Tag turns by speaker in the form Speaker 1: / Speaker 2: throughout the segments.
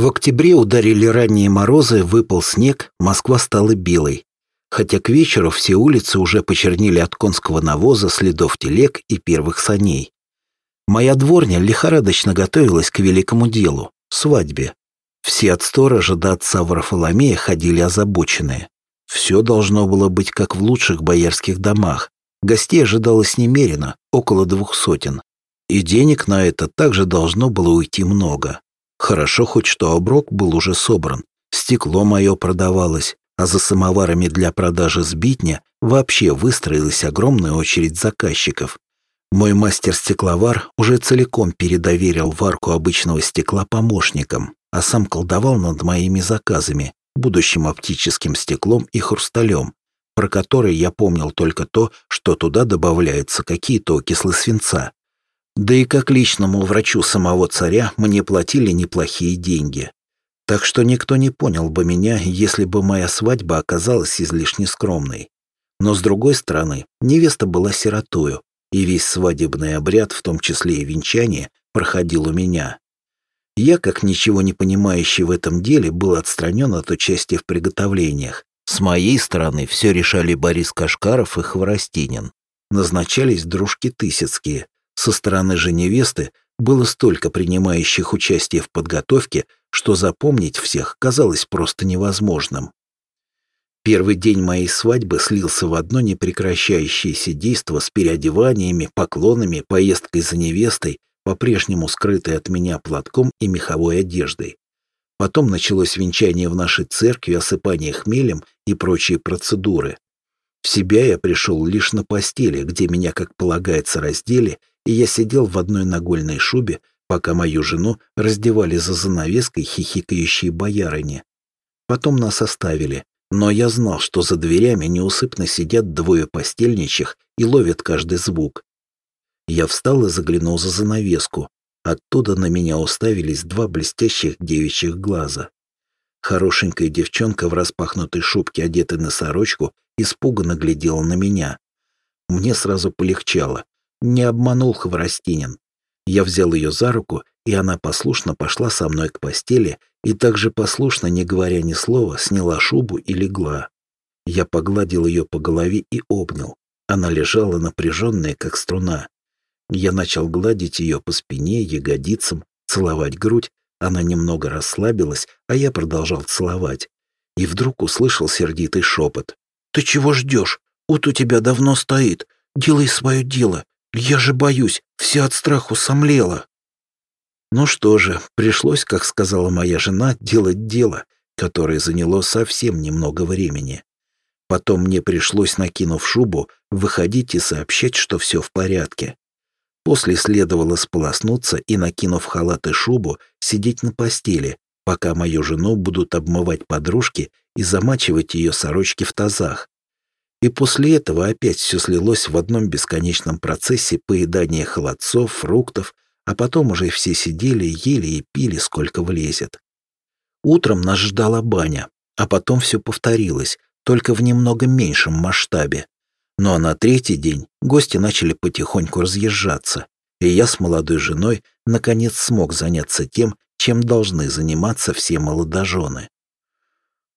Speaker 1: В октябре ударили ранние морозы, выпал снег, Москва стала белой. Хотя к вечеру все улицы уже почернили от конского навоза, следов телег и первых саней. Моя дворня лихорадочно готовилась к великому делу — свадьбе. Все от сторожа до отца Варфоломея ходили озабоченные. Все должно было быть как в лучших боярских домах. Гостей ожидалось немерено, около двух сотен. И денег на это также должно было уйти много. Хорошо хоть что оброк был уже собран. Стекло мое продавалось, а за самоварами для продажи сбитня вообще выстроилась огромная очередь заказчиков. Мой мастер-стекловар уже целиком передоверил варку обычного стекла помощникам, а сам колдовал над моими заказами, будущим оптическим стеклом и хрусталем, про который я помнил только то, что туда добавляются какие-то окислы свинца. Да и как личному врачу самого царя мне платили неплохие деньги. Так что никто не понял бы меня, если бы моя свадьба оказалась излишне скромной. Но с другой стороны, невеста была сиротою, и весь свадебный обряд, в том числе и венчание, проходил у меня. Я, как ничего не понимающий в этом деле, был отстранен от участия в приготовлениях. С моей стороны все решали Борис Кашкаров и Хворостинин. Назначались дружки Тысяцкие, со стороны же невесты было столько принимающих участие в подготовке, что запомнить всех казалось просто невозможным. Первый день моей свадьбы слился в одно непрекращающееся действо с переодеваниями, поклонами, поездкой за невестой, по-прежнему скрытой от меня платком и меховой одеждой. Потом началось венчание в нашей церкви, осыпание хмелем и прочие процедуры. В себя я пришел лишь на постели, где меня, как полагается, раздели и я сидел в одной нагольной шубе, пока мою жену раздевали за занавеской хихикающие боярыни. Потом нас оставили, но я знал, что за дверями неусыпно сидят двое постельничих и ловят каждый звук. Я встал и заглянул за занавеску. Оттуда на меня уставились два блестящих девичьих глаза. Хорошенькая девчонка в распахнутой шубке, одетая на сорочку, испуганно глядела на меня. Мне сразу полегчало. Не обманул Хворостинин. Я взял ее за руку, и она послушно пошла со мной к постели и также послушно, не говоря ни слова, сняла шубу и легла. Я погладил ее по голове и обнял. Она лежала напряженная, как струна. Я начал гладить ее по спине, ягодицам, целовать грудь. Она немного расслабилась, а я продолжал целовать. И вдруг услышал сердитый шепот. «Ты чего ждешь? Ут у тебя давно стоит. Делай свое дело. Я же боюсь, вся от страху сомлела. Ну что же, пришлось, как сказала моя жена, делать дело, которое заняло совсем немного времени. Потом мне пришлось, накинув шубу, выходить и сообщать, что все в порядке. После следовало сполоснуться и, накинув халат и шубу, сидеть на постели, пока мою жену будут обмывать подружки и замачивать ее сорочки в тазах. И после этого опять все слилось в одном бесконечном процессе поедания холодцов, фруктов, а потом уже все сидели, ели и пили, сколько влезет. Утром нас ждала баня, а потом все повторилось, только в немного меньшем масштабе. Ну а на третий день гости начали потихоньку разъезжаться, и я с молодой женой наконец смог заняться тем, чем должны заниматься все молодожены.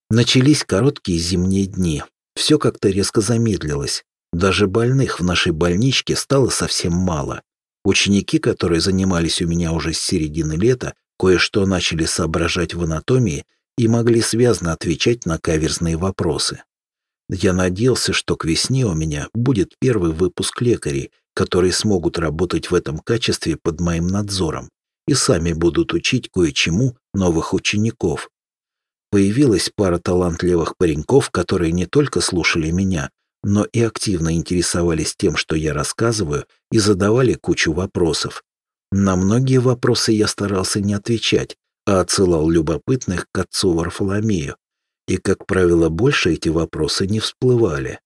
Speaker 1: Начались короткие зимние дни, все как-то резко замедлилось. Даже больных в нашей больничке стало совсем мало. Ученики, которые занимались у меня уже с середины лета, кое-что начали соображать в анатомии и могли связно отвечать на каверзные вопросы. Я надеялся, что к весне у меня будет первый выпуск лекарей, которые смогут работать в этом качестве под моим надзором и сами будут учить кое-чему новых учеников, Появилась пара талантливых пареньков, которые не только слушали меня, но и активно интересовались тем, что я рассказываю, и задавали кучу вопросов. На многие вопросы я старался не отвечать, а отсылал любопытных к отцу Варфоломею. И, как правило, больше эти вопросы не всплывали.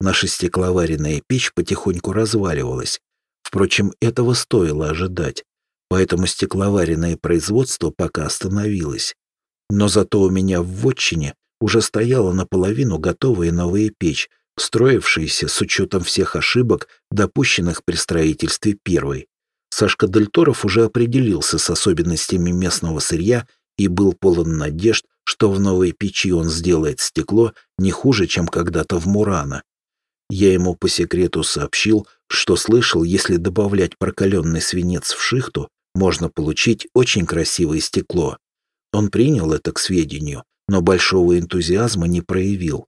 Speaker 1: Наша стекловаренная печь потихоньку разваливалась. Впрочем, этого стоило ожидать, поэтому стекловаренное производство пока остановилось. Но зато у меня в вотчине уже стояла наполовину готовая новая печь, строившаяся с учетом всех ошибок, допущенных при строительстве первой. Сашка Дельторов уже определился с особенностями местного сырья и был полон надежд, что в новой печи он сделает стекло не хуже, чем когда-то в Мурана. Я ему по секрету сообщил, что слышал, если добавлять прокаленный свинец в шихту, можно получить очень красивое стекло. Он принял это к сведению, но большого энтузиазма не проявил.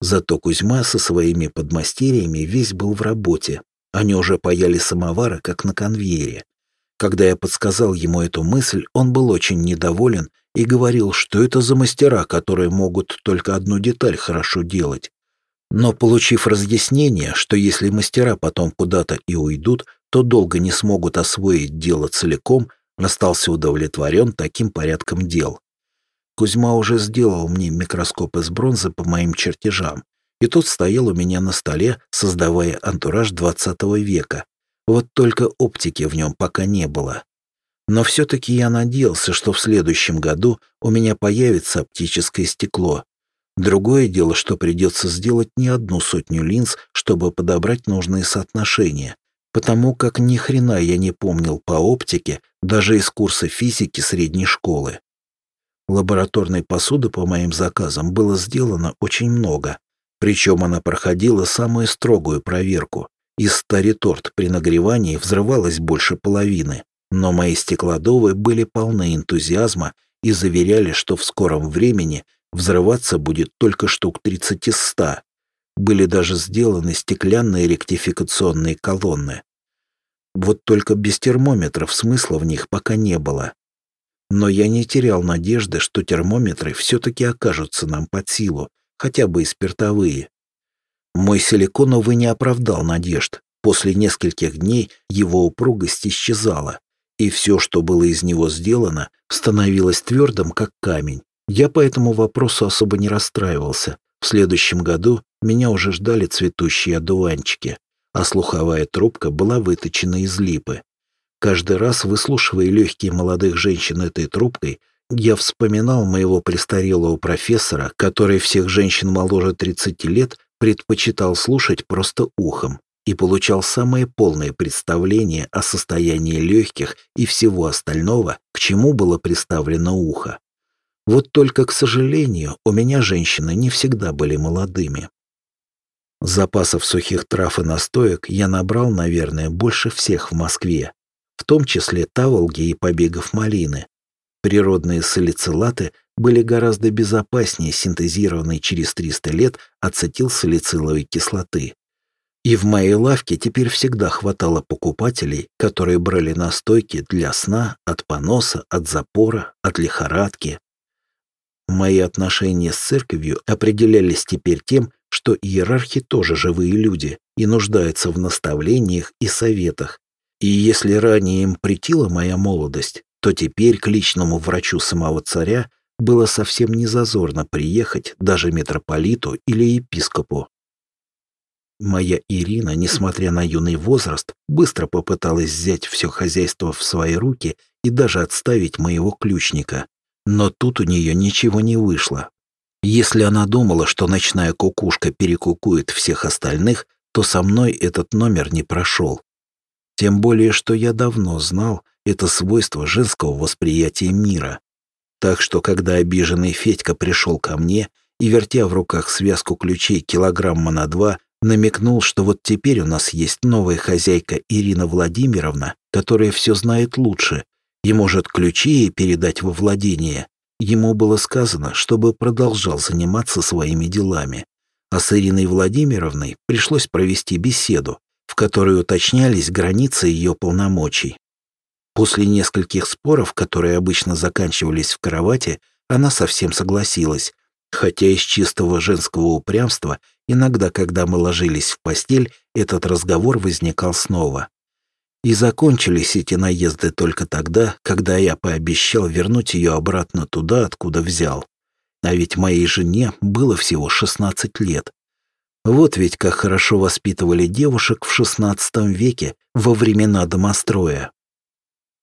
Speaker 1: Зато Кузьма со своими подмастерьями весь был в работе. Они уже паяли самовары, как на конвейере. Когда я подсказал ему эту мысль, он был очень недоволен и говорил, что это за мастера, которые могут только одну деталь хорошо делать. Но получив разъяснение, что если мастера потом куда-то и уйдут, то долго не смогут освоить дело целиком, остался удовлетворен таким порядком дел. Кузьма уже сделал мне микроскоп из бронзы по моим чертежам, и тот стоял у меня на столе, создавая антураж 20 века. Вот только оптики в нем пока не было. Но все-таки я надеялся, что в следующем году у меня появится оптическое стекло. Другое дело, что придется сделать не одну сотню линз, чтобы подобрать нужные соотношения, потому как ни хрена я не помнил по оптике даже из курса физики средней школы. Лабораторной посуды по моим заказам было сделано очень много, причем она проходила самую строгую проверку. Из ста реторт при нагревании взрывалось больше половины, но мои стеклодовы были полны энтузиазма и заверяли, что в скором времени взрываться будет только штук 30 из 100. Были даже сделаны стеклянные ректификационные колонны. Вот только без термометров смысла в них пока не было. Но я не терял надежды, что термометры все-таки окажутся нам под силу, хотя бы и спиртовые. Мой силикон, увы, не оправдал надежд. После нескольких дней его упругость исчезала, и все, что было из него сделано, становилось твердым, как камень. Я по этому вопросу особо не расстраивался. В следующем году меня уже ждали цветущие одуванчики, а слуховая трубка была выточена из липы. Каждый раз, выслушивая легкие молодых женщин этой трубкой, я вспоминал моего престарелого профессора, который всех женщин моложе 30 лет предпочитал слушать просто ухом и получал самое полное представление о состоянии легких и всего остального, к чему было представлено ухо. Вот только, к сожалению, у меня женщины не всегда были молодыми. Запасов сухих трав и настоек я набрал, наверное, больше всех в Москве, в том числе таволги и побегов малины. Природные салицилаты были гораздо безопаснее синтезированной через 300 лет ацетилсалициловой кислоты. И в моей лавке теперь всегда хватало покупателей, которые брали настойки для сна, от поноса, от запора, от лихорадки. Мои отношения с церковью определялись теперь тем, что иерархи тоже живые люди и нуждаются в наставлениях и советах, и если ранее им претила моя молодость, то теперь к личному врачу самого царя было совсем не зазорно приехать даже митрополиту или епископу. Моя Ирина, несмотря на юный возраст, быстро попыталась взять все хозяйство в свои руки и даже отставить моего ключника. Но тут у нее ничего не вышло. Если она думала, что ночная кукушка перекукует всех остальных, то со мной этот номер не прошел. Тем более, что я давно знал это свойство женского восприятия мира. Так что, когда обиженный Федька пришел ко мне и, вертя в руках связку ключей килограмма на два, намекнул, что вот теперь у нас есть новая хозяйка Ирина Владимировна, которая все знает лучше и может ключи передать во владение. Ему было сказано, чтобы продолжал заниматься своими делами. А с Ириной Владимировной пришлось провести беседу, в которой уточнялись границы ее полномочий. После нескольких споров, которые обычно заканчивались в кровати, она совсем согласилась, хотя из чистого женского упрямства иногда, когда мы ложились в постель, этот разговор возникал снова. И закончились эти наезды только тогда, когда я пообещал вернуть ее обратно туда, откуда взял. А ведь моей жене было всего 16 лет. Вот ведь как хорошо воспитывали девушек в XVI веке во времена домостроя.